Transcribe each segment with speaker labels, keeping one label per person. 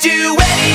Speaker 1: do anything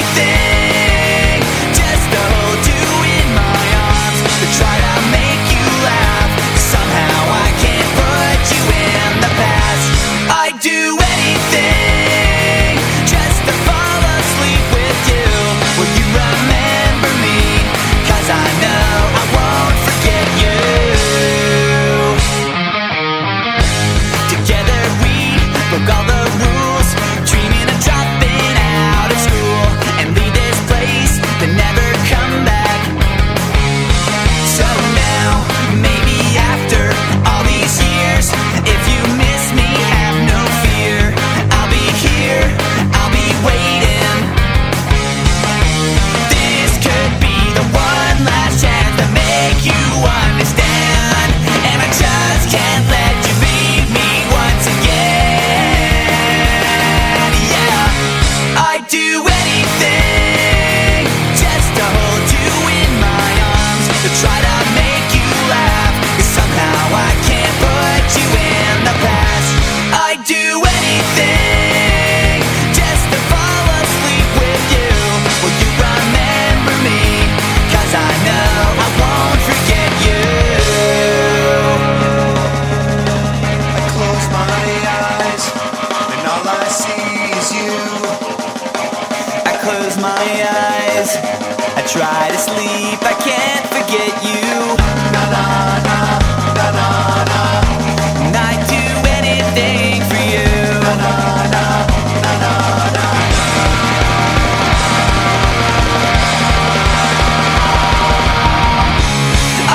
Speaker 1: try to sleep, I can't forget you. Na na na, na na na. I'd do anything for you. Na na na, na na na.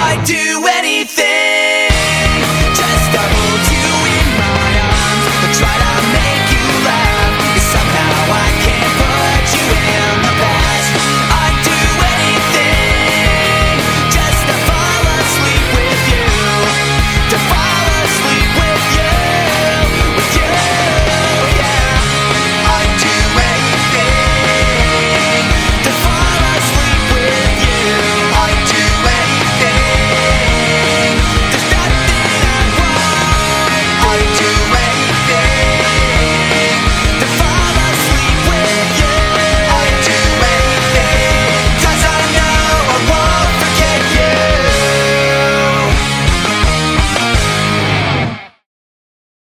Speaker 1: I'd do anything.